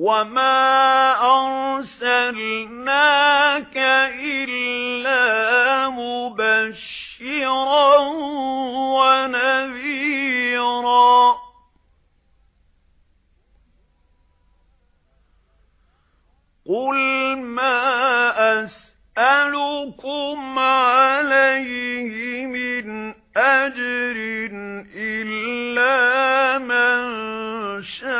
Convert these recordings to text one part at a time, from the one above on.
وَمَا أَرْسَلْنَاكَ إِلَّا مُبَشِّرًا وَنَذِيرًا قُلْ مَا أَسْأَلُكُمْ عَلَيْهِ مِنْ أَجْرٍ إِلَّا مَنْ شَاءَ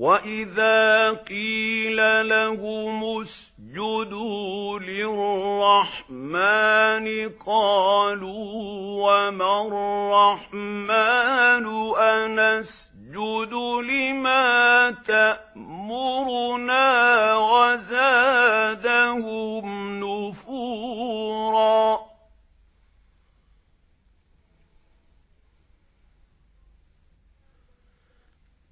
وَإِذَا قِيلَ لَهُمُ اسْجُدُوا لِلرَّحْمَنِ قَالُوا وَمَا الرَّحْمَنُ أَنَسْجُدُ لِمَا تَأْمُرُنَا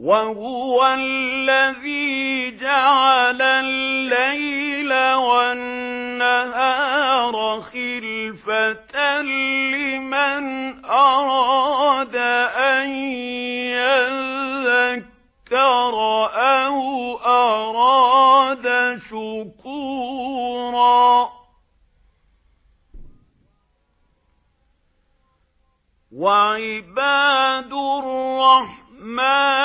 وَهُوَ الَّذِي جَعَلَ اللَّيْلَ وَالنَّهَارَ خِلْفَةً لِمَنْ أَرَادَ أَنْ يَذَّكَّرَ أَوْ أَرَادَ شُكُورًا. وَعِبَادُ الرَّحْمَنِ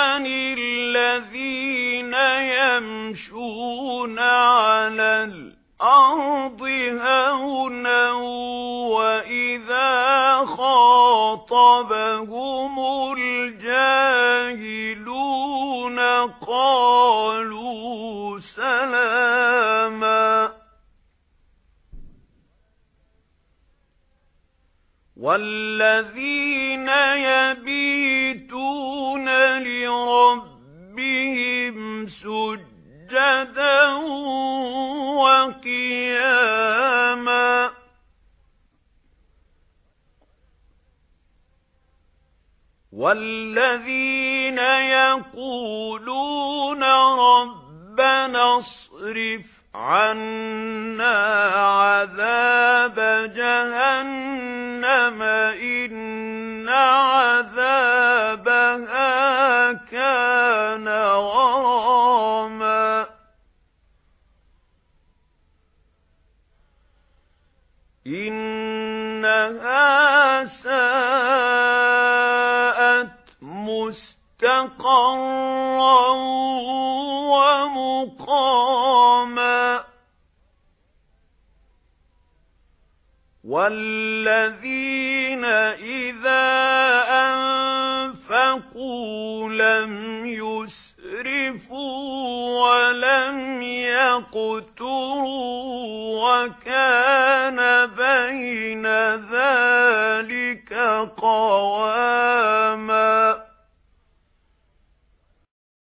خَاطَبَهُمُ الْجَاهِلُونَ قَالُوا سَلَامًا. وَالَّذِينَ يَبِيتُونَ لِرَبِّهِمْ سُجَّدًا وَقِيَامًا وَالَّذِينَ يَقُولُونَ رَبَّنَا اصْرِفْ عَنَّا عَذَابَ جَهَنَّمَ إِنَّ عَذَابَهَا كَانَ غَرَامًا. إِنَّهَا سَاءَتْ مُسْتَقَرًّا وَمُقَامًا. وَالَّذِينَ إِذَا أَنفَقُوا لَمْ يُسْرِفُوا وَلَمْ يقتروا وكان بين ذلك قواما